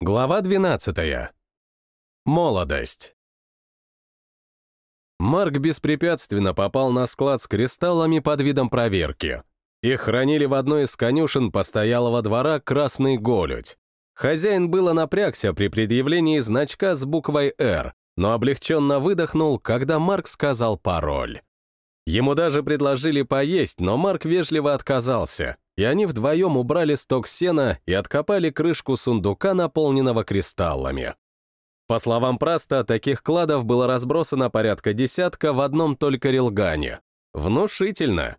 Глава 12. Молодость. Марк беспрепятственно попал на склад с кристаллами под видом проверки. Их хранили в одной из конюшен постоялого двора «Красный голють». Хозяин было напрягся при предъявлении значка с буквой «Р», но облегченно выдохнул, когда Марк сказал пароль. Ему даже предложили поесть, но Марк вежливо отказался, и они вдвоем убрали сток сена и откопали крышку сундука, наполненного кристаллами. По словам Праста, таких кладов было разбросано порядка десятка в одном только Рилгане. Внушительно.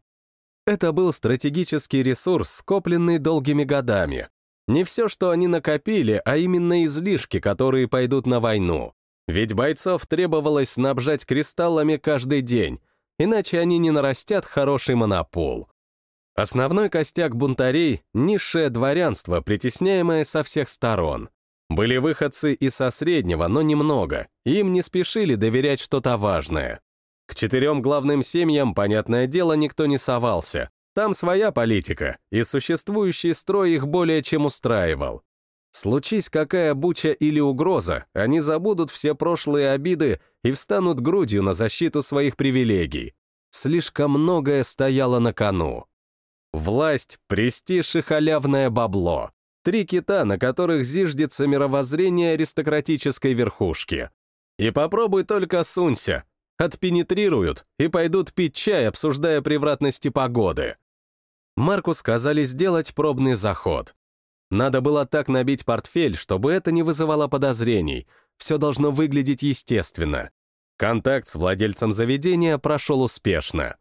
Это был стратегический ресурс, скопленный долгими годами. Не все, что они накопили, а именно излишки, которые пойдут на войну. Ведь бойцов требовалось снабжать кристаллами каждый день, иначе они не нарастят хороший монопол. Основной костяк бунтарей — низшее дворянство, притесняемое со всех сторон. Были выходцы и со среднего, но немного, им не спешили доверять что-то важное. К четырем главным семьям, понятное дело, никто не совался. Там своя политика, и существующий строй их более чем устраивал. Случись какая буча или угроза, они забудут все прошлые обиды и встанут грудью на защиту своих привилегий. Слишком многое стояло на кону. Власть, престиж и халявное бабло. Три кита, на которых зиждется мировоззрение аристократической верхушки. И попробуй только сунься. Отпенетрируют и пойдут пить чай, обсуждая превратности погоды. Марку сказали сделать пробный заход. Надо было так набить портфель, чтобы это не вызывало подозрений. Все должно выглядеть естественно. Контакт с владельцем заведения прошел успешно.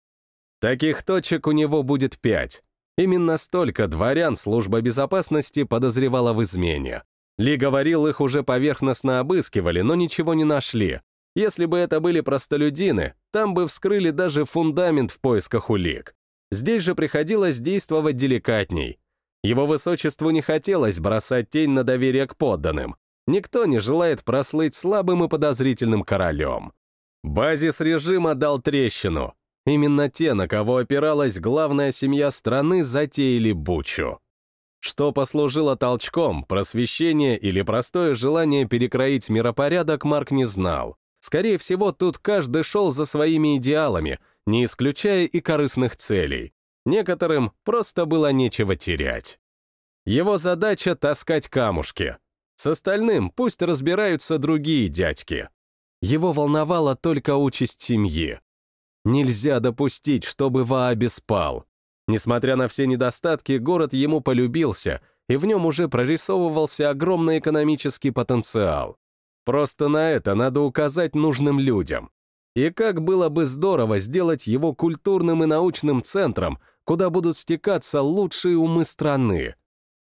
Таких точек у него будет пять. Именно столько дворян служба безопасности подозревала в измене. Ли говорил, их уже поверхностно обыскивали, но ничего не нашли. Если бы это были простолюдины, там бы вскрыли даже фундамент в поисках улик. Здесь же приходилось действовать деликатней. Его высочеству не хотелось бросать тень на доверие к подданным. Никто не желает прослыть слабым и подозрительным королем. Базис режима дал трещину, Именно те, на кого опиралась главная семья страны, затеяли бучу. Что послужило толчком, просвещение или простое желание перекроить миропорядок, Марк не знал. Скорее всего, тут каждый шел за своими идеалами, не исключая и корыстных целей. Некоторым просто было нечего терять. Его задача — таскать камушки. С остальным пусть разбираются другие дядьки. Его волновала только участь семьи. Нельзя допустить, чтобы Вааби спал. Несмотря на все недостатки, город ему полюбился, и в нем уже прорисовывался огромный экономический потенциал. Просто на это надо указать нужным людям. И как было бы здорово сделать его культурным и научным центром, куда будут стекаться лучшие умы страны.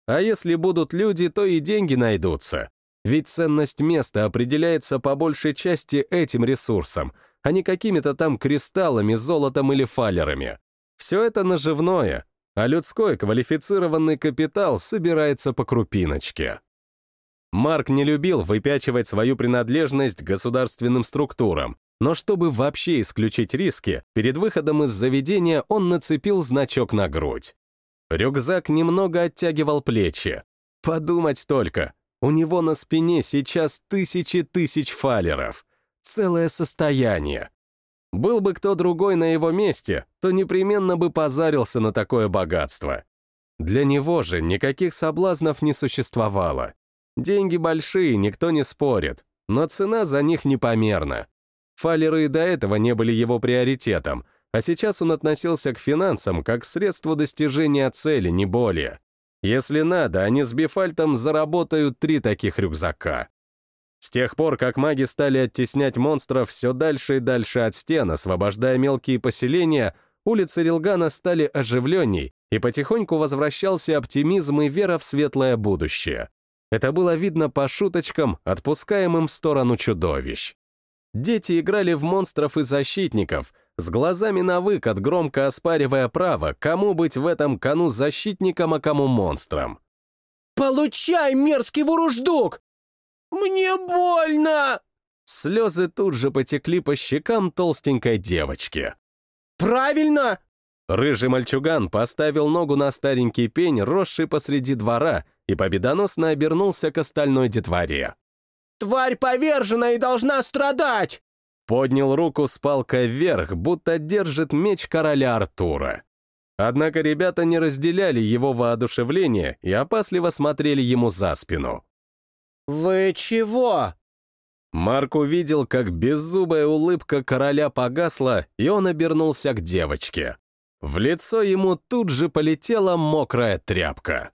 А если будут люди, то и деньги найдутся. Ведь ценность места определяется по большей части этим ресурсом — а не какими-то там кристаллами, золотом или фалерами. Все это наживное, а людской квалифицированный капитал собирается по крупиночке. Марк не любил выпячивать свою принадлежность к государственным структурам, но чтобы вообще исключить риски, перед выходом из заведения он нацепил значок на грудь. Рюкзак немного оттягивал плечи. Подумать только, у него на спине сейчас тысячи тысяч фалеров целое состояние. Был бы кто другой на его месте, то непременно бы позарился на такое богатство. Для него же никаких соблазнов не существовало. Деньги большие, никто не спорит, но цена за них непомерна. Фалеры и до этого не были его приоритетом, а сейчас он относился к финансам как к средству достижения цели, не более. Если надо, они с Бифальтом заработают три таких рюкзака. С тех пор, как маги стали оттеснять монстров все дальше и дальше от стен, освобождая мелкие поселения, улицы Рилгана стали оживленней, и потихоньку возвращался оптимизм и вера в светлое будущее. Это было видно по шуточкам, отпускаемым в сторону чудовищ. Дети играли в монстров и защитников, с глазами на выкат, громко оспаривая право, кому быть в этом кону защитником, а кому монстром. «Получай, мерзкий вуруждук! «Мне больно!» Слезы тут же потекли по щекам толстенькой девочки. «Правильно!» Рыжий мальчуган поставил ногу на старенький пень, росший посреди двора, и победоносно обернулся к остальной детворе. «Тварь повержена и должна страдать!» Поднял руку с палкой вверх, будто держит меч короля Артура. Однако ребята не разделяли его воодушевление и опасливо смотрели ему за спину. «Вы чего?» Марк увидел, как беззубая улыбка короля погасла, и он обернулся к девочке. В лицо ему тут же полетела мокрая тряпка.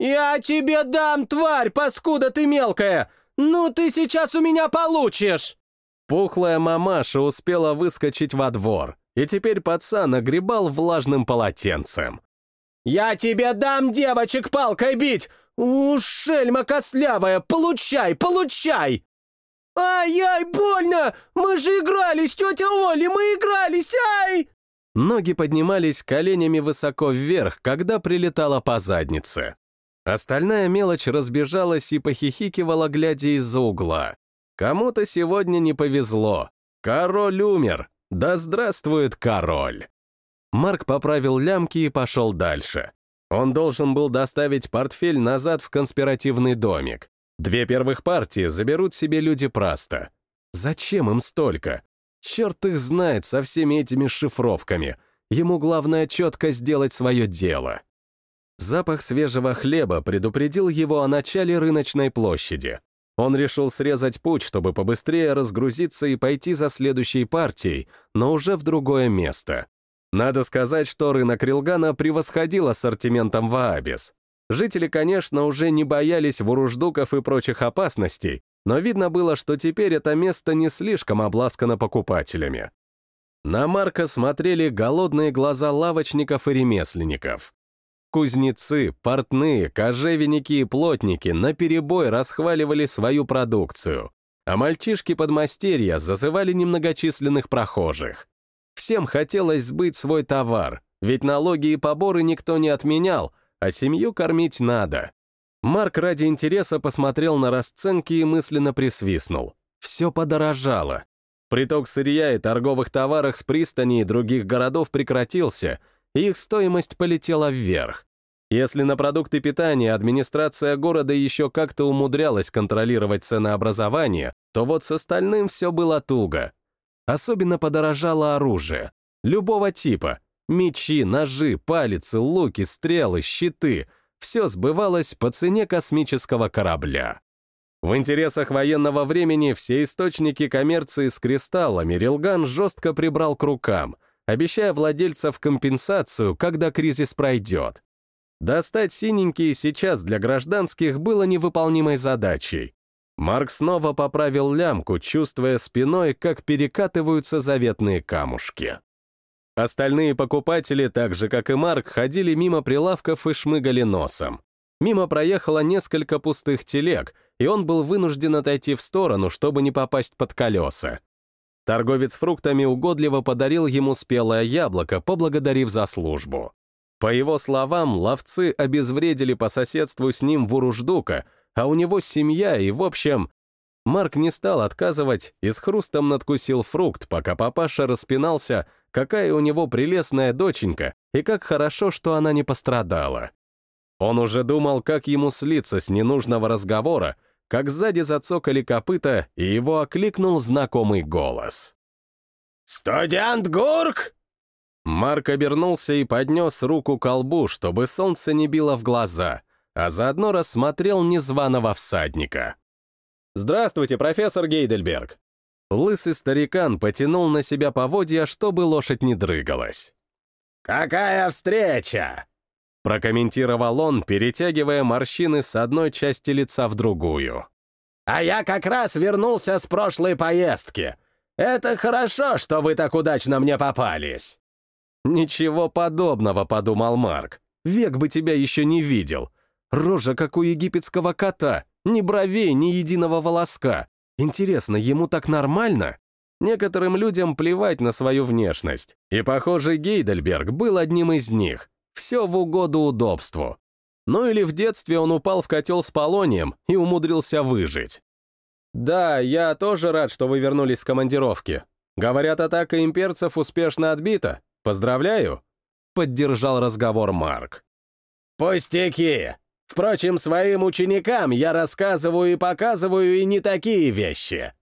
«Я тебе дам, тварь, паскуда ты мелкая! Ну ты сейчас у меня получишь!» Пухлая мамаша успела выскочить во двор, и теперь пацан огребал влажным полотенцем. «Я тебе дам девочек палкой бить! У, шельма костлявая, получай, получай!» «Ай-яй, больно! Мы же игрались, тетя Оли, мы игрались, ай!» Ноги поднимались коленями высоко вверх, когда прилетала по заднице. Остальная мелочь разбежалась и похихикивала, глядя из-за угла. Кому-то сегодня не повезло. Король умер. Да здравствует король! Марк поправил лямки и пошел дальше. Он должен был доставить портфель назад в конспиративный домик. Две первых партии заберут себе люди Праста. Зачем им столько? Черт их знает со всеми этими шифровками. Ему главное четко сделать свое дело. Запах свежего хлеба предупредил его о начале рыночной площади. Он решил срезать путь, чтобы побыстрее разгрузиться и пойти за следующей партией, но уже в другое место. Надо сказать, что рынок Рилгана превосходил ассортиментом Ваабис. Жители, конечно, уже не боялись вуруждуков и прочих опасностей, но видно было, что теперь это место не слишком обласкано покупателями. На Марка смотрели голодные глаза лавочников и ремесленников. Кузнецы, портные, кожевенники и плотники наперебой расхваливали свою продукцию, а мальчишки подмастерья зазывали немногочисленных прохожих. Всем хотелось сбыть свой товар, ведь налоги и поборы никто не отменял, а семью кормить надо. Марк ради интереса посмотрел на расценки и мысленно присвистнул. Все подорожало. Приток сырья и торговых товаров с пристани и других городов прекратился — их стоимость полетела вверх. Если на продукты питания администрация города еще как-то умудрялась контролировать ценообразование, то вот с остальным все было туго. Особенно подорожало оружие. Любого типа. Мечи, ножи, палицы, луки, стрелы, щиты. Все сбывалось по цене космического корабля. В интересах военного времени все источники коммерции с кристаллами Рилган жестко прибрал к рукам — обещая владельцев компенсацию, когда кризис пройдет. Достать синенькие сейчас для гражданских было невыполнимой задачей. Марк снова поправил лямку, чувствуя спиной, как перекатываются заветные камушки. Остальные покупатели, так же как и Марк, ходили мимо прилавков и шмыгали носом. Мимо проехало несколько пустых телег, и он был вынужден отойти в сторону, чтобы не попасть под колеса. Торговец фруктами угодливо подарил ему спелое яблоко, поблагодарив за службу. По его словам, ловцы обезвредили по соседству с ним Вуруждука, а у него семья и, в общем... Марк не стал отказывать и с хрустом надкусил фрукт, пока папаша распинался, какая у него прелестная доченька и как хорошо, что она не пострадала. Он уже думал, как ему слиться с ненужного разговора, как сзади зацокали копыта, и его окликнул знакомый голос. «Студент Гурк!» Марк обернулся и поднес руку к колбу, чтобы солнце не било в глаза, а заодно рассмотрел незваного всадника. «Здравствуйте, профессор Гейдельберг!» Лысый старикан потянул на себя поводья, чтобы лошадь не дрыгалась. «Какая встреча!» прокомментировал он, перетягивая морщины с одной части лица в другую. «А я как раз вернулся с прошлой поездки. Это хорошо, что вы так удачно мне попались». «Ничего подобного», — подумал Марк. «Век бы тебя еще не видел. Рожа, как у египетского кота, ни бровей, ни единого волоска. Интересно, ему так нормально?» Некоторым людям плевать на свою внешность, и, похоже, Гейдельберг был одним из них. Все в угоду удобству. Ну или в детстве он упал в котел с полонием и умудрился выжить. «Да, я тоже рад, что вы вернулись с командировки. Говорят, атака имперцев успешно отбита. Поздравляю!» Поддержал разговор Марк. «Пустяки! Впрочем, своим ученикам я рассказываю и показываю и не такие вещи».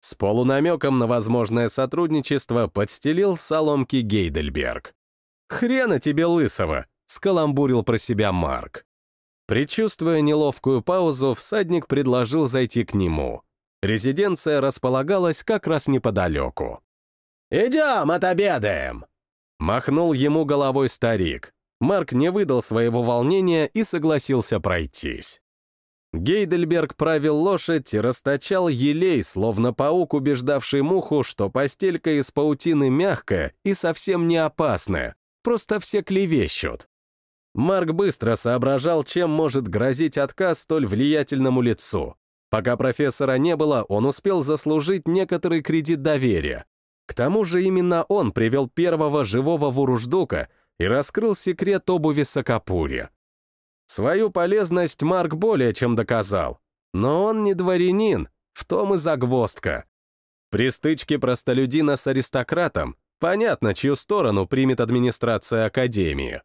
С полунамеком на возможное сотрудничество подстелил соломки Гейдельберг. «Хрена тебе лысого!» — скаламбурил про себя Марк. Причувствуя неловкую паузу, всадник предложил зайти к нему. Резиденция располагалась как раз неподалеку. «Идем, отобедаем!» Махнул ему головой старик. Марк не выдал своего волнения и согласился пройтись. Гейдельберг правил лошадь и расточал елей, словно паук, убеждавший муху, что постелька из паутины мягкая и совсем не опасная, просто все клевещут. Марк быстро соображал, чем может грозить отказ столь влиятельному лицу. Пока профессора не было, он успел заслужить некоторый кредит доверия. К тому же именно он привел первого живого вуруждука и раскрыл секрет обуви Сакапури. Свою полезность Марк более чем доказал. Но он не дворянин, в том и загвоздка. При стычке простолюдина с аристократом понятно, чью сторону примет администрация Академии.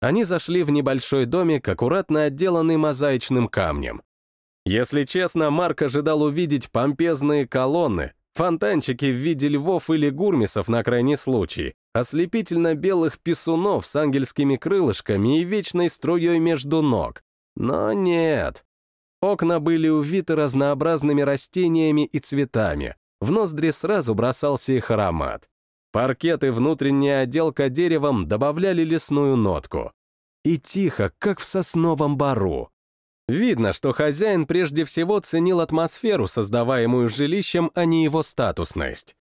Они зашли в небольшой домик, аккуратно отделанный мозаичным камнем. Если честно, Марк ожидал увидеть помпезные колонны, фонтанчики в виде львов или гурмисов на крайний случай, ослепительно-белых писунов с ангельскими крылышками и вечной струей между ног. Но нет. Окна были увиты разнообразными растениями и цветами. В ноздри сразу бросался их аромат. Паркет и внутренняя отделка деревом добавляли лесную нотку. И тихо, как в сосновом бару. Видно, что хозяин прежде всего ценил атмосферу, создаваемую жилищем, а не его статусность.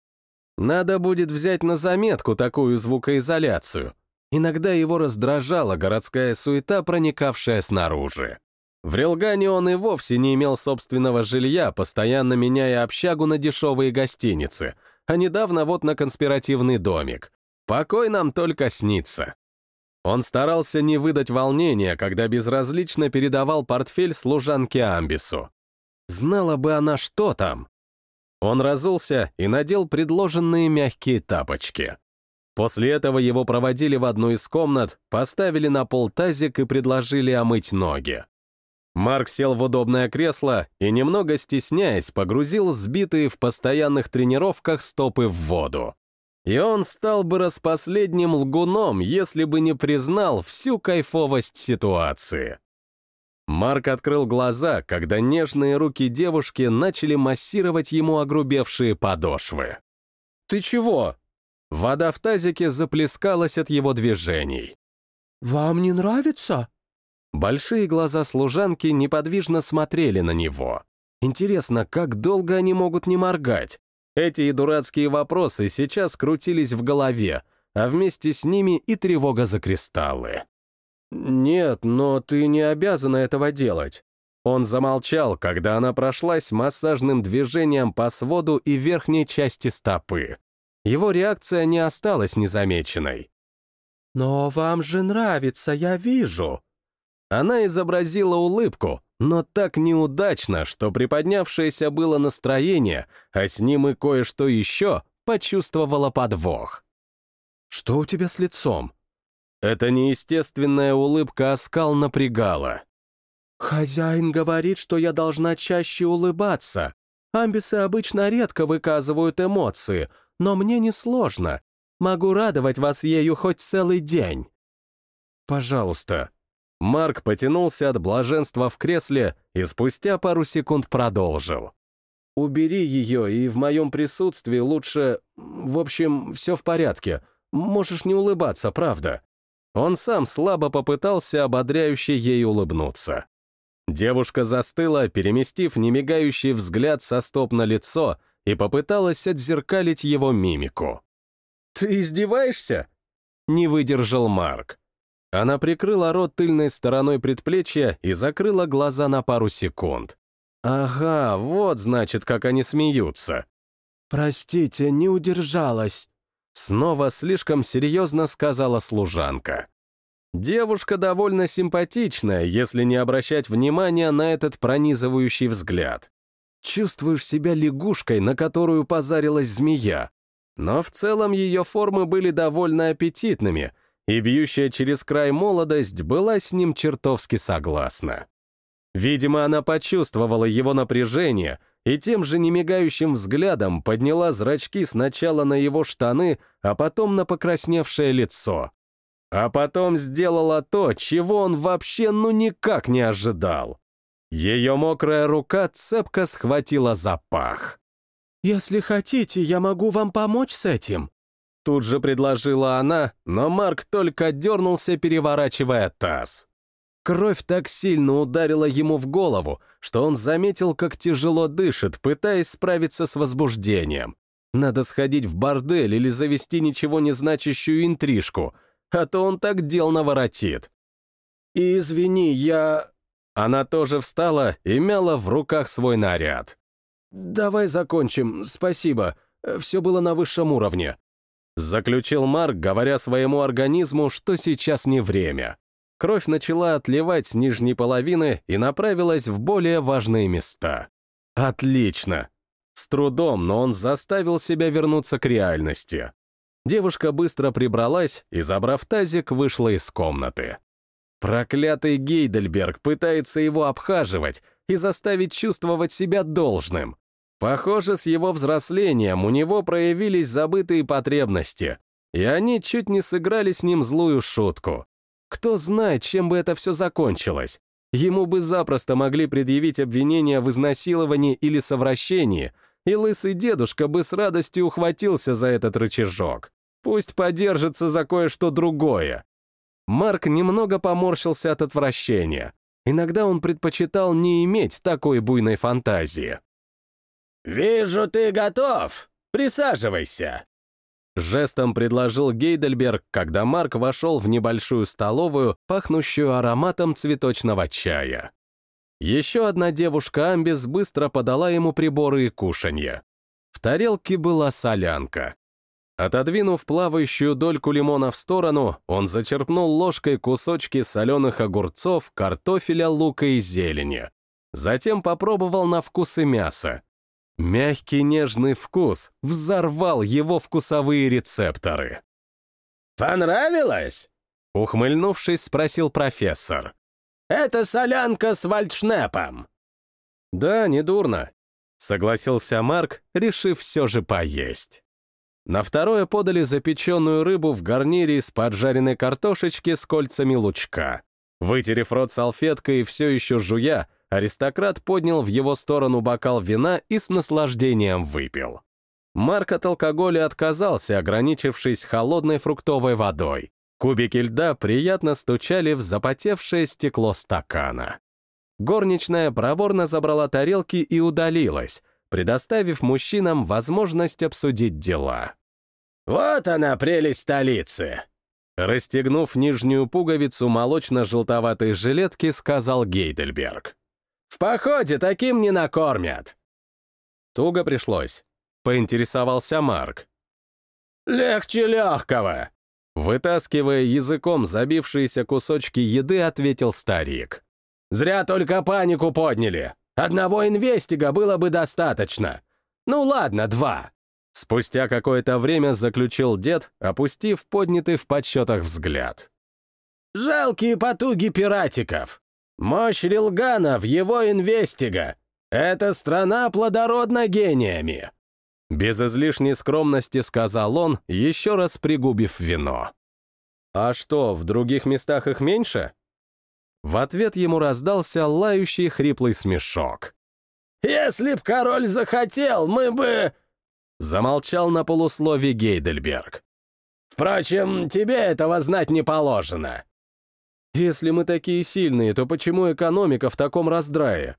Надо будет взять на заметку такую звукоизоляцию. Иногда его раздражала городская суета, проникавшая снаружи. В Релгане он и вовсе не имел собственного жилья, постоянно меняя общагу на дешевые гостиницы, а недавно вот на конспиративный домик. Покой нам только снится. Он старался не выдать волнения, когда безразлично передавал портфель служанке Амбису. Знала бы она, что там. Он разулся и надел предложенные мягкие тапочки. После этого его проводили в одну из комнат, поставили на пол тазик и предложили омыть ноги. Марк сел в удобное кресло и, немного стесняясь, погрузил сбитые в постоянных тренировках стопы в воду. И он стал бы распоследним лгуном, если бы не признал всю кайфовость ситуации. Марк открыл глаза, когда нежные руки девушки начали массировать ему огрубевшие подошвы. «Ты чего?» Вода в тазике заплескалась от его движений. «Вам не нравится?» Большие глаза служанки неподвижно смотрели на него. Интересно, как долго они могут не моргать? Эти дурацкие вопросы сейчас крутились в голове, а вместе с ними и тревога за кристаллы. «Нет, но ты не обязана этого делать». Он замолчал, когда она прошлась массажным движением по своду и верхней части стопы. Его реакция не осталась незамеченной. «Но вам же нравится, я вижу». Она изобразила улыбку, но так неудачно, что приподнявшееся было настроение, а с ним и кое-что еще, почувствовала подвох. «Что у тебя с лицом?» Эта неестественная улыбка оскал напрягала. «Хозяин говорит, что я должна чаще улыбаться. Амбисы обычно редко выказывают эмоции, но мне несложно. Могу радовать вас ею хоть целый день». «Пожалуйста». Марк потянулся от блаженства в кресле и спустя пару секунд продолжил. «Убери ее, и в моем присутствии лучше... В общем, все в порядке. Можешь не улыбаться, правда?» Он сам слабо попытался ободряюще ей улыбнуться. Девушка застыла, переместив немигающий взгляд со стоп на лицо и попыталась отзеркалить его мимику. «Ты издеваешься?» Не выдержал Марк. Она прикрыла рот тыльной стороной предплечья и закрыла глаза на пару секунд. «Ага, вот значит, как они смеются». «Простите, не удержалась». Снова слишком серьезно сказала служанка. Девушка довольно симпатичная, если не обращать внимания на этот пронизывающий взгляд. Чувствуешь себя лягушкой, на которую позарилась змея. Но в целом ее формы были довольно аппетитными, и бьющая через край молодость была с ним чертовски согласна. Видимо, она почувствовала его напряжение и тем же немигающим взглядом подняла зрачки сначала на его штаны, а потом на покрасневшее лицо. А потом сделала то, чего он вообще ну никак не ожидал. Ее мокрая рука цепко схватила за пах. «Если хотите, я могу вам помочь с этим», Тут же предложила она, но Марк только дернулся, переворачивая таз. Кровь так сильно ударила ему в голову, что он заметил, как тяжело дышит, пытаясь справиться с возбуждением. Надо сходить в бордель или завести ничего не значащую интрижку, а то он так дел наворотит. «Извини, я...» Она тоже встала и мяла в руках свой наряд. «Давай закончим, спасибо. Все было на высшем уровне». Заключил Марк, говоря своему организму, что сейчас не время. Кровь начала отливать с нижней половины и направилась в более важные места. Отлично! С трудом, но он заставил себя вернуться к реальности. Девушка быстро прибралась и, забрав тазик, вышла из комнаты. Проклятый Гейдельберг пытается его обхаживать и заставить чувствовать себя должным. Похоже, с его взрослением у него проявились забытые потребности, и они чуть не сыграли с ним злую шутку. Кто знает, чем бы это все закончилось. Ему бы запросто могли предъявить обвинения в изнасиловании или совращении, и лысый дедушка бы с радостью ухватился за этот рычажок. Пусть подержится за кое-что другое. Марк немного поморщился от отвращения. Иногда он предпочитал не иметь такой буйной фантазии. «Вижу, ты готов. Присаживайся». Жестом предложил Гейдельберг, когда Марк вошел в небольшую столовую, пахнущую ароматом цветочного чая. Еще одна девушка Амбис быстро подала ему приборы и кушанье. В тарелке была солянка. Отодвинув плавающую дольку лимона в сторону, он зачерпнул ложкой кусочки соленых огурцов, картофеля, лука и зелени. Затем попробовал на вкус и мясо. Мягкий нежный вкус взорвал его вкусовые рецепторы. «Понравилось?» — ухмыльнувшись, спросил профессор. «Это солянка с вальдшнепом». «Да, недурно», — согласился Марк, решив все же поесть. На второе подали запеченную рыбу в гарнире из поджаренной картошечки с кольцами лучка. Вытерев рот салфеткой и все еще жуя, аристократ поднял в его сторону бокал вина и с наслаждением выпил. Марк от алкоголя отказался, ограничившись холодной фруктовой водой. Кубики льда приятно стучали в запотевшее стекло стакана. Горничная проворно забрала тарелки и удалилась, предоставив мужчинам возможность обсудить дела. «Вот она, прелесть столицы!» Расстегнув нижнюю пуговицу молочно-желтоватой жилетки, сказал Гейдельберг. В походе таким не накормят. Туго пришлось. Поинтересовался Марк. Легче легкого. Вытаскивая языком забившиеся кусочки еды, ответил старик. Зря только панику подняли. Одного инвестига было бы достаточно. Ну ладно, два. Спустя какое-то время заключил дед, опустив поднятый в подсчетах взгляд. «Жалкие потуги пиратиков. Мощь Рилгана в его инвестига. Эта страна плодородна гениями. Без излишней скромности сказал он, еще раз пригубив вино. «А что, в других местах их меньше?» В ответ ему раздался лающий хриплый смешок. «Если б король захотел, мы бы...» Замолчал на полуслове Гейдельберг. «Впрочем, тебе этого знать не положено. Если мы такие сильные, то почему экономика в таком раздрае?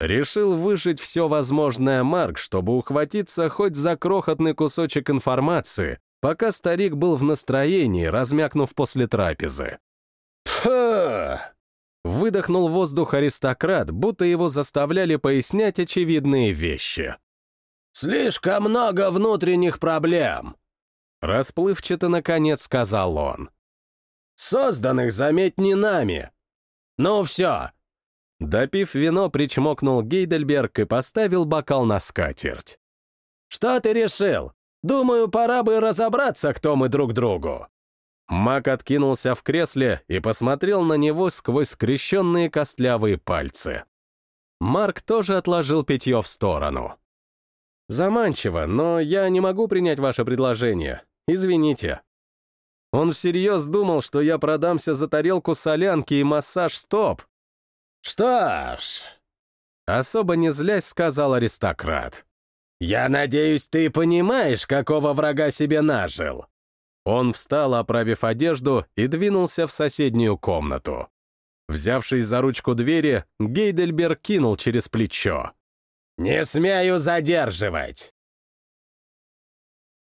Решил выжить все возможное Марк, чтобы ухватиться хоть за крохотный кусочек информации, пока старик был в настроении, размякнув после трапезы. Фу! Выдохнул воздух аристократ, будто его заставляли пояснять очевидные вещи. «Слишком много внутренних проблем!» Расплывчато, наконец, сказал он. Созданных, заметь, не нами. Ну все. Допив вино, причмокнул Гейдельберг и поставил бокал на скатерть. Что ты решил? Думаю, пора бы разобраться, кто мы друг другу. Мак откинулся в кресле и посмотрел на него сквозь скрещенные костлявые пальцы. Марк тоже отложил питье в сторону. «Заманчиво, но я не могу принять ваше предложение. Извините». Он всерьез думал, что я продамся за тарелку солянки и массаж стоп. «Что ж...» Особо не злясь, сказал аристократ. «Я надеюсь, ты понимаешь, какого врага себе нажил?» Он встал, оправив одежду, и двинулся в соседнюю комнату. Взявшись за ручку двери, Гейдельберг кинул через плечо. «Не смею задерживать!»